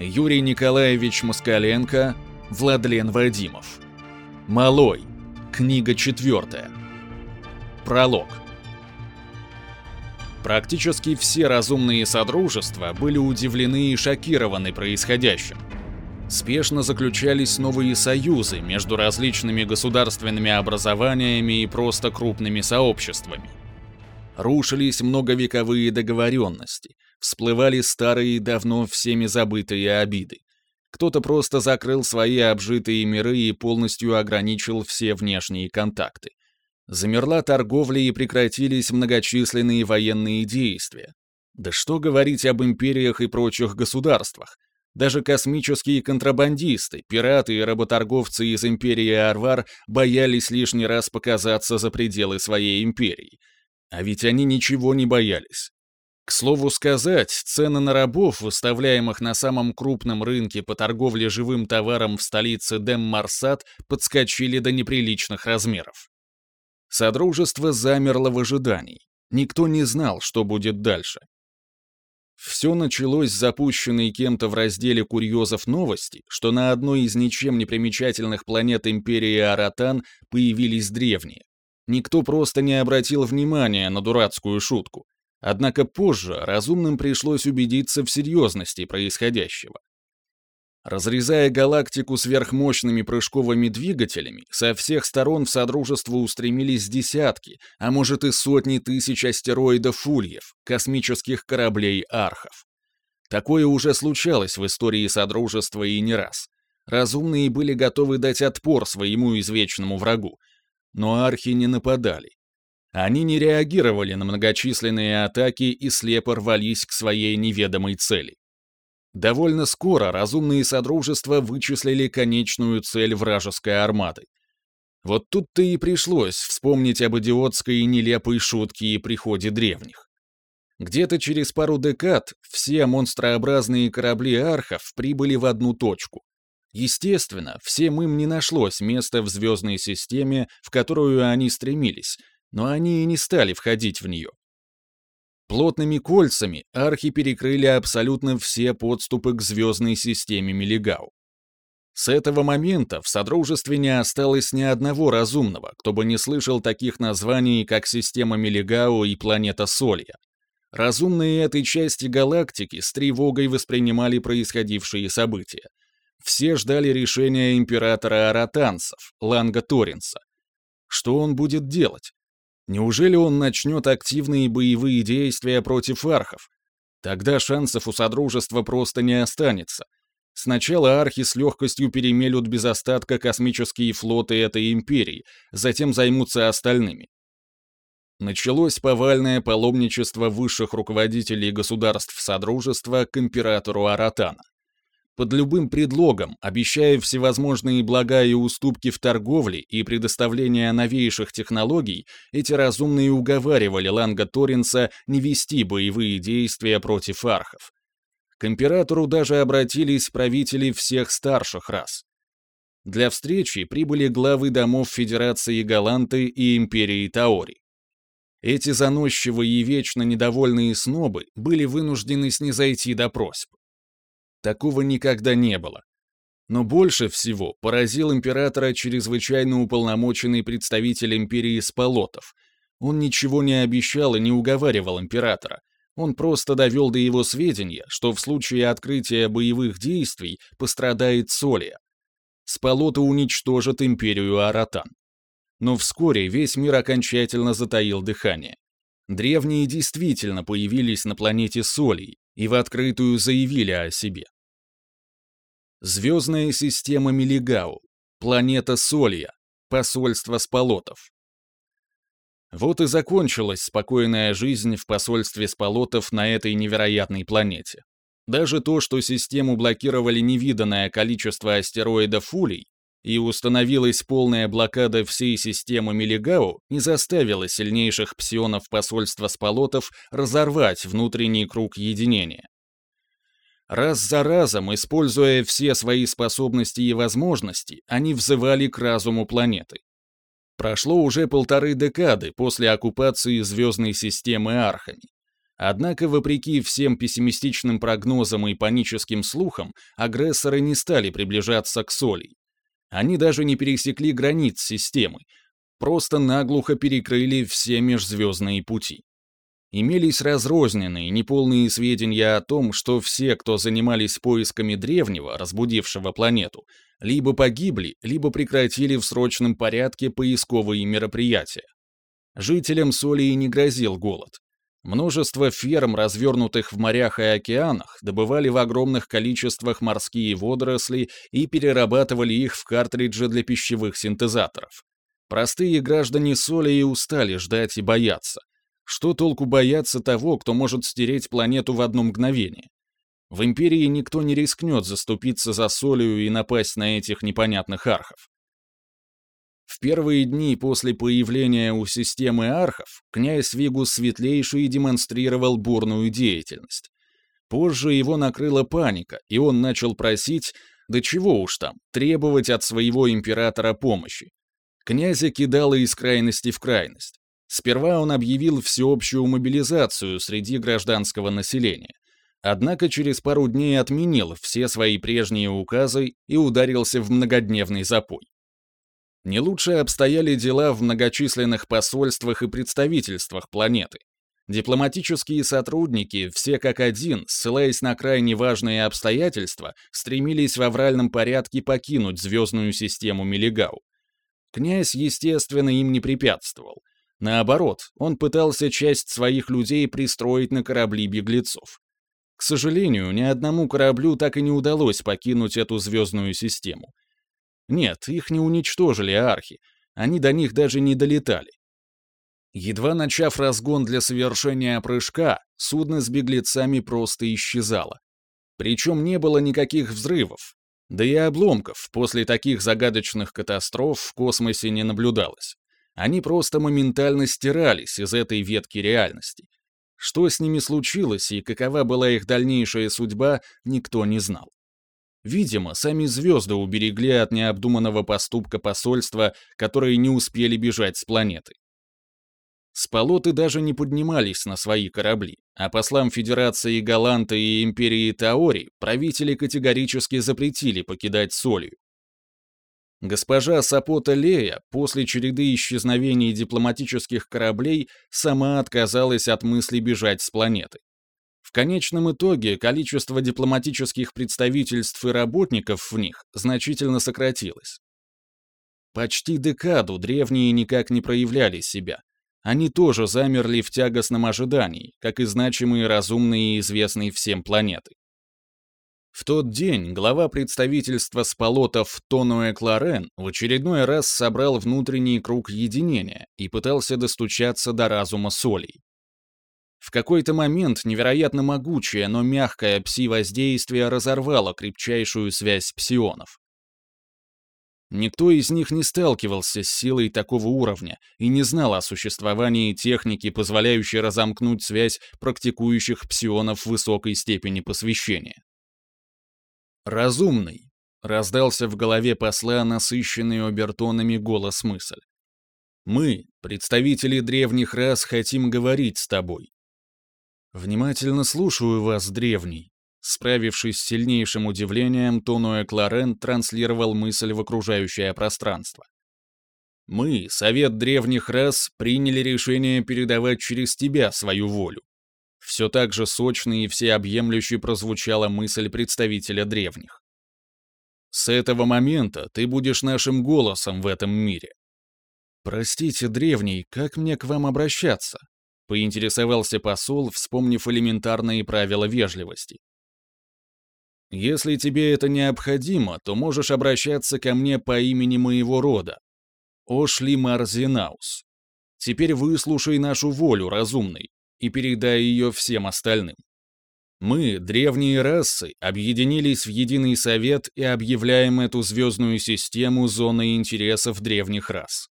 Юрий Николаевич Москаленко, Владлен Вадимов. Малой. Книга четвертая. Пролог. Практически все разумные содружества были удивлены и шокированы происходящим. Спешно заключались новые союзы между различными государственными образованиями и просто крупными сообществами. Рушились многовековые договоренности, всплывали старые, давно всеми забытые обиды. Кто-то просто закрыл свои обжитые миры и полностью ограничил все внешние контакты. Замерла торговля и прекратились многочисленные военные действия. Да что говорить об империях и прочих государствах. Даже космические контрабандисты, пираты и работорговцы из империи Арвар боялись лишний раз показаться за пределы своей империи. А ведь они ничего не боялись. К слову сказать, цены на рабов, выставляемых на самом крупном рынке по торговле живым товаром в столице Дем-Марсат, подскочили до неприличных размеров. Содружество замерло в ожидании. Никто не знал, что будет дальше. Все началось с запущенной кем-то в разделе курьезов новости, что на одной из ничем не примечательных планет Империи Аратан появились древние. Никто просто не обратил внимания на дурацкую шутку. Однако позже разумным пришлось убедиться в серьезности происходящего. Разрезая галактику сверхмощными прыжковыми двигателями, со всех сторон в Содружество устремились десятки, а может и сотни тысяч астероидов-ульев, космических кораблей-архов. Такое уже случалось в истории Содружества и не раз. Разумные были готовы дать отпор своему извечному врагу. Но архи не нападали. Они не реагировали на многочисленные атаки и слепо рвались к своей неведомой цели. Довольно скоро разумные содружества вычислили конечную цель вражеской армады. Вот тут-то и пришлось вспомнить об идиотской и нелепой шутке и приходе древних. Где-то через пару декад все монстрообразные корабли архов прибыли в одну точку. Естественно, всем им не нашлось места в звездной системе, в которую они стремились, но они и не стали входить в нее. Плотными кольцами архи перекрыли абсолютно все подступы к звездной системе Мелигау. С этого момента в Содружестве не осталось ни одного разумного, кто бы не слышал таких названий, как система Мелигау и планета Солья. Разумные этой части галактики с тревогой воспринимали происходившие события. Все ждали решения императора аратанцев, Ланга Торинса. Что он будет делать? Неужели он начнет активные боевые действия против архов? Тогда шансов у Содружества просто не останется. Сначала архи с легкостью перемелют без остатка космические флоты этой империи, затем займутся остальными. Началось повальное паломничество высших руководителей государств Содружества к императору Аратана под любым предлогом, обещая всевозможные блага и уступки в торговле и предоставление новейших технологий, эти разумные уговаривали Ланга Торинса не вести боевые действия против архов. К императору даже обратились правители всех старших рас. Для встречи прибыли главы домов Федерации Галанты и Империи Таори. Эти заносчивые и вечно недовольные снобы были вынуждены снизойти до просьб. Такого никогда не было. Но больше всего поразил императора чрезвычайно уполномоченный представитель империи Спалотов. Он ничего не обещал и не уговаривал императора. Он просто довел до его сведения, что в случае открытия боевых действий пострадает Солия. Спалоты уничтожат империю Аратан. Но вскоре весь мир окончательно затаил дыхание. Древние действительно появились на планете Солий, и в открытую заявили о себе. Звездная система Мелигау, планета Солья, посольство Сполотов. Вот и закончилась спокойная жизнь в посольстве Сполотов на этой невероятной планете. Даже то, что систему блокировали невиданное количество астероидов Улей, и установилась полная блокада всей системы Мелигау, не заставило сильнейших псионов посольства Сполотов разорвать внутренний круг единения. Раз за разом, используя все свои способности и возможности, они взывали к разуму планеты. Прошло уже полторы декады после оккупации звездной системы архами. Однако, вопреки всем пессимистичным прогнозам и паническим слухам, агрессоры не стали приближаться к Соли. Они даже не пересекли границ системы, просто наглухо перекрыли все межзвездные пути. Имелись разрозненные, неполные сведения о том, что все, кто занимались поисками древнего, разбудившего планету, либо погибли, либо прекратили в срочном порядке поисковые мероприятия. Жителям Солии не грозил голод. Множество ферм, развернутых в морях и океанах, добывали в огромных количествах морские водоросли и перерабатывали их в картриджи для пищевых синтезаторов. Простые граждане Солии устали ждать и бояться. Что толку бояться того, кто может стереть планету в одно мгновение? В Империи никто не рискнет заступиться за Солию и напасть на этих непонятных архов. В первые дни после появления у системы архов князь Вигус Светлейший демонстрировал бурную деятельность. Позже его накрыла паника, и он начал просить, да чего уж там, требовать от своего императора помощи. Князя кидало из крайности в крайность. Сперва он объявил всеобщую мобилизацию среди гражданского населения. Однако через пару дней отменил все свои прежние указы и ударился в многодневный запой. Не лучше обстояли дела в многочисленных посольствах и представительствах планеты. Дипломатические сотрудники, все как один, ссылаясь на крайне важные обстоятельства, стремились в авральном порядке покинуть звездную систему Мелигау. Князь, естественно, им не препятствовал. Наоборот, он пытался часть своих людей пристроить на корабли беглецов. К сожалению, ни одному кораблю так и не удалось покинуть эту звездную систему. Нет, их не уничтожили архи, они до них даже не долетали. Едва начав разгон для совершения прыжка, судно с беглецами просто исчезало. Причем не было никаких взрывов, да и обломков после таких загадочных катастроф в космосе не наблюдалось. Они просто моментально стирались из этой ветки реальности. Что с ними случилось и какова была их дальнейшая судьба, никто не знал. Видимо, сами звезды уберегли от необдуманного поступка посольства, которые не успели бежать с планеты. Сполоты даже не поднимались на свои корабли, а послам Федерации Галанта и Империи Таори правители категорически запретили покидать Солью. Госпожа Сапота Лея после череды исчезновений дипломатических кораблей сама отказалась от мысли бежать с планеты. В конечном итоге количество дипломатических представительств и работников в них значительно сократилось. Почти декаду древние никак не проявляли себя. Они тоже замерли в тягостном ожидании, как и значимые разумные и известные всем планеты. В тот день глава представительства Сполотов Тонуэ Кларен в очередной раз собрал внутренний круг единения и пытался достучаться до разума солей. В какой-то момент невероятно могучее, но мягкое пси-воздействие разорвало крепчайшую связь псионов. Никто из них не сталкивался с силой такого уровня и не знал о существовании техники, позволяющей разомкнуть связь практикующих псионов высокой степени посвящения. «Разумный», — раздался в голове посла насыщенный обертонами голос мысль. «Мы, представители древних рас, хотим говорить с тобой. «Внимательно слушаю вас, древний». Справившись с сильнейшим удивлением, Тонуэ Кларен транслировал мысль в окружающее пространство. «Мы, Совет Древних Рас, приняли решение передавать через тебя свою волю». Все так же сочно и всеобъемлюще прозвучала мысль представителя древних. «С этого момента ты будешь нашим голосом в этом мире». «Простите, древний, как мне к вам обращаться?» Поинтересовался посол, вспомнив элементарные правила вежливости. «Если тебе это необходимо, то можешь обращаться ко мне по имени моего рода. Ошли Марзинаус. Теперь выслушай нашу волю, разумный, и передай ее всем остальным. Мы, древние расы, объединились в единый совет и объявляем эту звездную систему зоной интересов древних рас.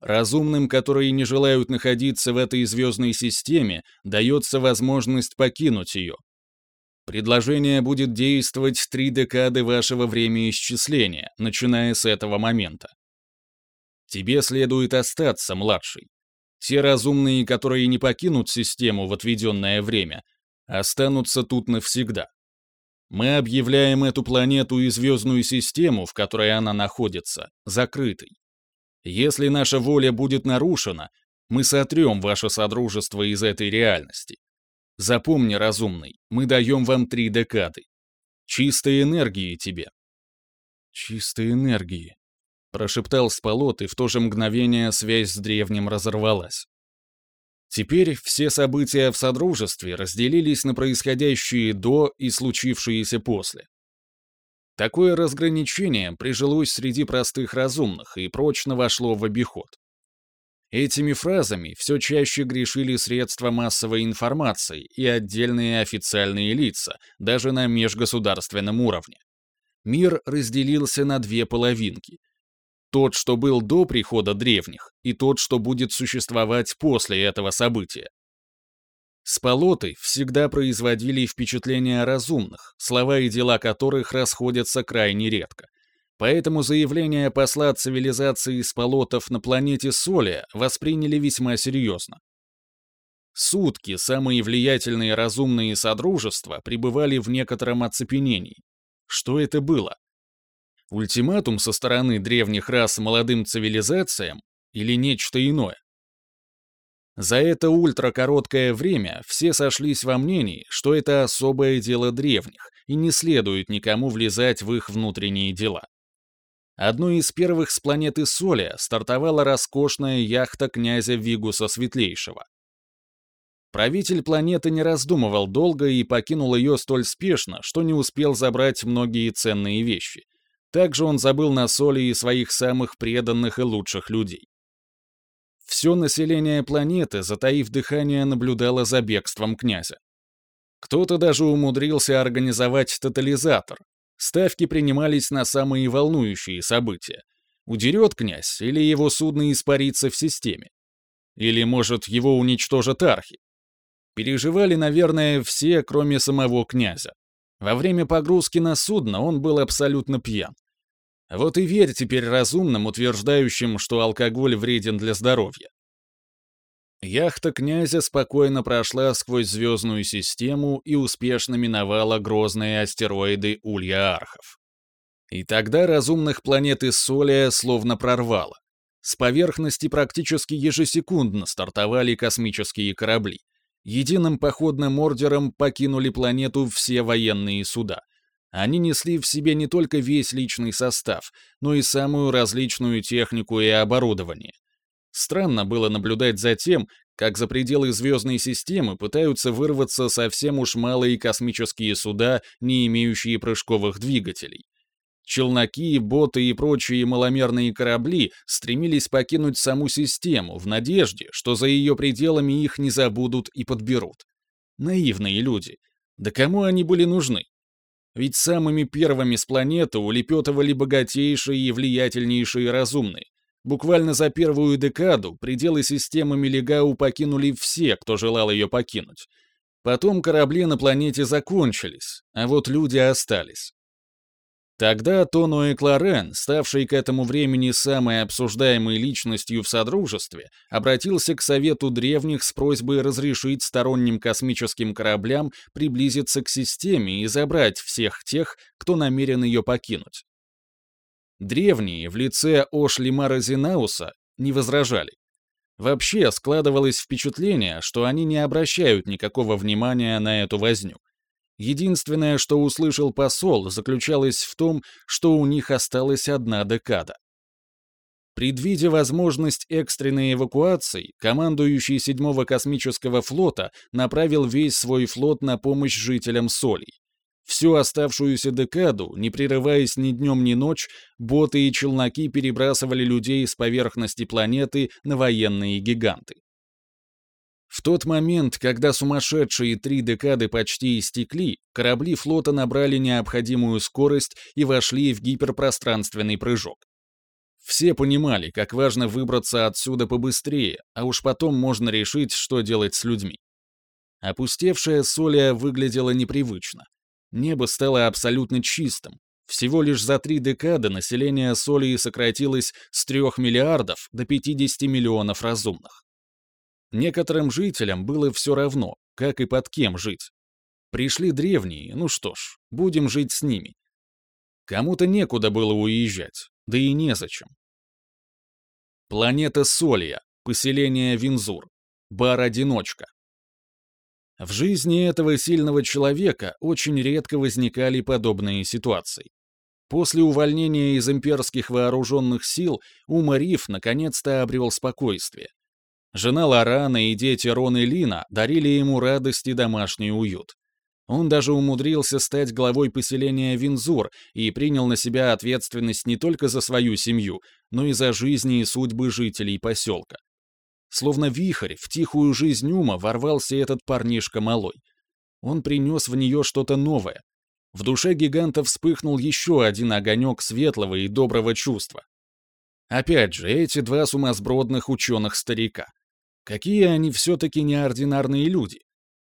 Разумным, которые не желают находиться в этой звездной системе, дается возможность покинуть ее. Предложение будет действовать три декады вашего времяисчисления, начиная с этого момента. Тебе следует остаться, младший. Те разумные, которые не покинут систему в отведенное время, останутся тут навсегда. Мы объявляем эту планету и звездную систему, в которой она находится, закрытой. Если наша воля будет нарушена, мы сотрем ваше содружество из этой реальности. Запомни, разумный, мы даем вам три декады. Чистой энергии тебе. Чистой энергии, прошептал Спалот, и в то же мгновение связь с древним разорвалась. Теперь все события в Содружестве разделились на происходящие до и случившиеся после. Такое разграничение прижилось среди простых разумных и прочно вошло в обиход. Этими фразами все чаще грешили средства массовой информации и отдельные официальные лица, даже на межгосударственном уровне. Мир разделился на две половинки. Тот, что был до прихода древних, и тот, что будет существовать после этого события. Сполоты всегда производили впечатление разумных, слова и дела которых расходятся крайне редко. Поэтому заявление посла цивилизации Сполотов на планете Солия восприняли весьма серьезно. Сутки самые влиятельные разумные содружества пребывали в некотором оцепенении. Что это было? Ультиматум со стороны древних рас молодым цивилизациям или нечто иное? За это ультракороткое время все сошлись во мнении, что это особое дело древних, и не следует никому влезать в их внутренние дела. Одной из первых с планеты Соли стартовала роскошная яхта князя Вигуса Светлейшего. Правитель планеты не раздумывал долго и покинул ее столь спешно, что не успел забрать многие ценные вещи. Также он забыл на соли и своих самых преданных и лучших людей. Все население планеты, затаив дыхание, наблюдало за бегством князя. Кто-то даже умудрился организовать тотализатор, Ставки принимались на самые волнующие события. Удерет князь или его судно испарится в системе? Или, может, его уничтожат архи? Переживали, наверное, все, кроме самого князя. Во время погрузки на судно он был абсолютно пьян. Вот и верь теперь разумным, утверждающим, что алкоголь вреден для здоровья. Яхта князя спокойно прошла сквозь звездную систему и успешно миновала грозные астероиды Улья Архов. И тогда разумных планет из Солия словно прорвало. С поверхности практически ежесекундно стартовали космические корабли. Единым походным ордером покинули планету все военные суда. Они несли в себе не только весь личный состав, но и самую различную технику и оборудование — Странно было наблюдать за тем, как за пределы звездной системы пытаются вырваться совсем уж малые космические суда, не имеющие прыжковых двигателей. Челноки, боты и прочие маломерные корабли стремились покинуть саму систему в надежде, что за ее пределами их не забудут и подберут. Наивные люди. Да кому они были нужны? Ведь самыми первыми с планеты улепетывали богатейшие и влиятельнейшие разумные, Буквально за первую декаду пределы системы Мелигау покинули все, кто желал ее покинуть. Потом корабли на планете закончились, а вот люди остались. Тогда Тоно и Кларен, ставший к этому времени самой обсуждаемой личностью в Содружестве, обратился к Совету Древних с просьбой разрешить сторонним космическим кораблям приблизиться к системе и забрать всех тех, кто намерен ее покинуть. Древние в лице Ошлимара Зинауса не возражали. Вообще складывалось впечатление, что они не обращают никакого внимания на эту возню. Единственное, что услышал посол, заключалось в том, что у них осталась одна декада. Предвидя возможность экстренной эвакуации, командующий седьмого космического флота направил весь свой флот на помощь жителям Солей. Всю оставшуюся декаду, не прерываясь ни днем, ни ночь, боты и челноки перебрасывали людей с поверхности планеты на военные гиганты. В тот момент, когда сумасшедшие три декады почти истекли, корабли флота набрали необходимую скорость и вошли в гиперпространственный прыжок. Все понимали, как важно выбраться отсюда побыстрее, а уж потом можно решить, что делать с людьми. Опустевшая Солия выглядела непривычно. Небо стало абсолютно чистым. Всего лишь за три декады население Солии сократилось с 3 миллиардов до 50 миллионов разумных. Некоторым жителям было все равно, как и под кем жить. Пришли древние, ну что ж, будем жить с ними. Кому-то некуда было уезжать, да и незачем. Планета Солья, поселение Винзур, бар-одиночка. В жизни этого сильного человека очень редко возникали подобные ситуации. После увольнения из имперских вооруженных сил Умариф наконец-то обрел спокойствие. Жена Лорана и дети Рон и Лина дарили ему радость и домашний уют. Он даже умудрился стать главой поселения Винзур и принял на себя ответственность не только за свою семью, но и за жизни и судьбы жителей поселка. Словно вихрь в тихую жизнь ума ворвался этот парнишка малой. Он принес в нее что-то новое. В душе гиганта вспыхнул еще один огонек светлого и доброго чувства. Опять же, эти два сумасбродных ученых-старика. Какие они все-таки неординарные люди.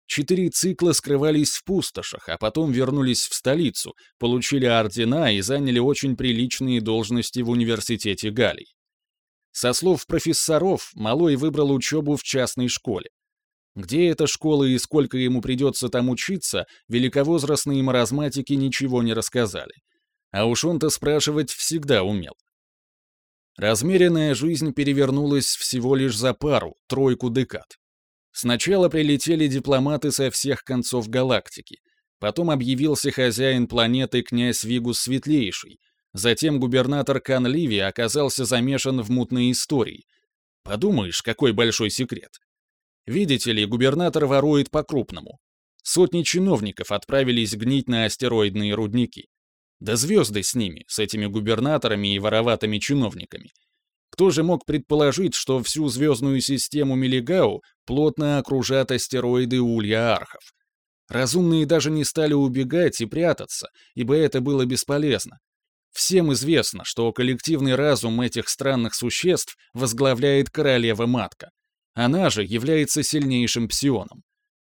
Четыре цикла скрывались в пустошах, а потом вернулись в столицу, получили ордена и заняли очень приличные должности в университете Галий. Со слов профессоров, Малой выбрал учебу в частной школе. Где эта школа и сколько ему придется там учиться, великовозрастные маразматики ничего не рассказали. А уж он-то спрашивать всегда умел. Размеренная жизнь перевернулась всего лишь за пару, тройку декад. Сначала прилетели дипломаты со всех концов галактики. Потом объявился хозяин планеты князь Вигус Светлейший. Затем губернатор Канливи оказался замешан в мутной истории. Подумаешь, какой большой секрет. Видите ли, губернатор ворует по-крупному. Сотни чиновников отправились гнить на астероидные рудники. Да звезды с ними, с этими губернаторами и вороватыми чиновниками. Кто же мог предположить, что всю звездную систему Мелигау плотно окружат астероиды Улья Архов? Разумные даже не стали убегать и прятаться, ибо это было бесполезно. Всем известно, что коллективный разум этих странных существ возглавляет королева-матка. Она же является сильнейшим псионом.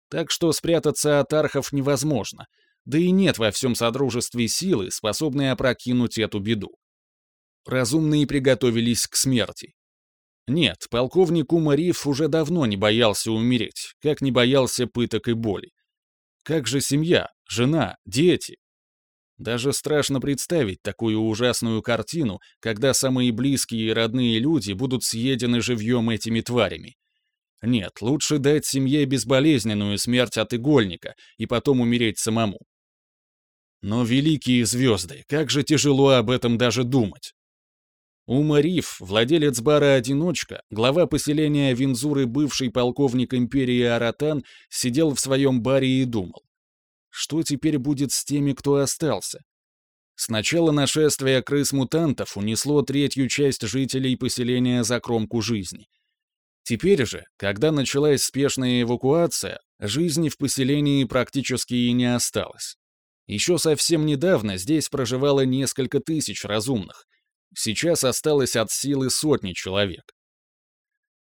Так что спрятаться от архов невозможно, да и нет во всем Содружестве силы, способной опрокинуть эту беду разумные приготовились к смерти. Нет, полковник Умариф уже давно не боялся умереть, как не боялся пыток и боли. Как же семья, жена, дети? Даже страшно представить такую ужасную картину, когда самые близкие и родные люди будут съедены живьем этими тварями. Нет, лучше дать семье безболезненную смерть от игольника и потом умереть самому. Но великие звезды, как же тяжело об этом даже думать. Умариф, владелец бара-одиночка, глава поселения Винзуры, бывший полковник империи Аратан, сидел в своем баре и думал. Что теперь будет с теми, кто остался? Сначала нашествие крыс-мутантов унесло третью часть жителей поселения за кромку жизни. Теперь же, когда началась спешная эвакуация, жизни в поселении практически и не осталось. Еще совсем недавно здесь проживало несколько тысяч разумных — Сейчас осталось от силы сотни человек.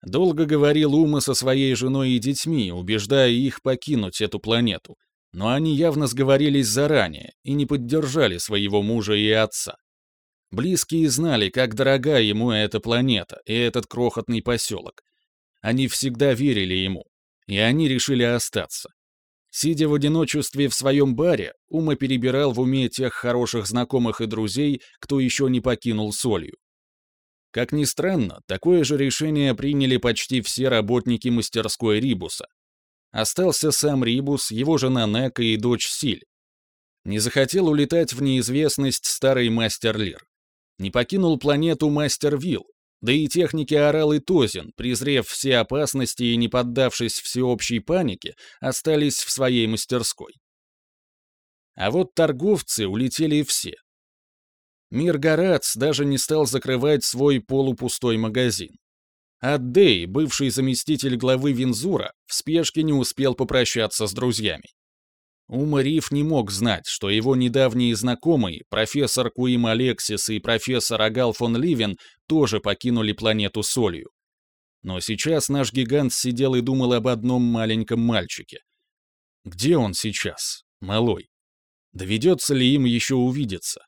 Долго говорил Ума со своей женой и детьми, убеждая их покинуть эту планету, но они явно сговорились заранее и не поддержали своего мужа и отца. Близкие знали, как дорога ему эта планета и этот крохотный поселок. Они всегда верили ему, и они решили остаться. Сидя в одиночестве в своем баре, Ума перебирал в уме тех хороших знакомых и друзей, кто еще не покинул солью. Как ни странно, такое же решение приняли почти все работники мастерской Рибуса. Остался сам Рибус, его жена Нека и дочь Силь. Не захотел улетать в неизвестность старый мастер Лир. Не покинул планету мастер Вилл, да и техники Орал и Тозин, презрев все опасности и не поддавшись всеобщей панике, остались в своей мастерской. А вот торговцы улетели все. Мир Горац даже не стал закрывать свой полупустой магазин. А Дэй, бывший заместитель главы Винзура, в спешке не успел попрощаться с друзьями. Ума Риф не мог знать, что его недавние знакомые, профессор Куим Алексис и профессор Агал фон Ливен, тоже покинули планету Солью. Но сейчас наш гигант сидел и думал об одном маленьком мальчике. Где он сейчас, малой? Доведется ли им еще увидеться?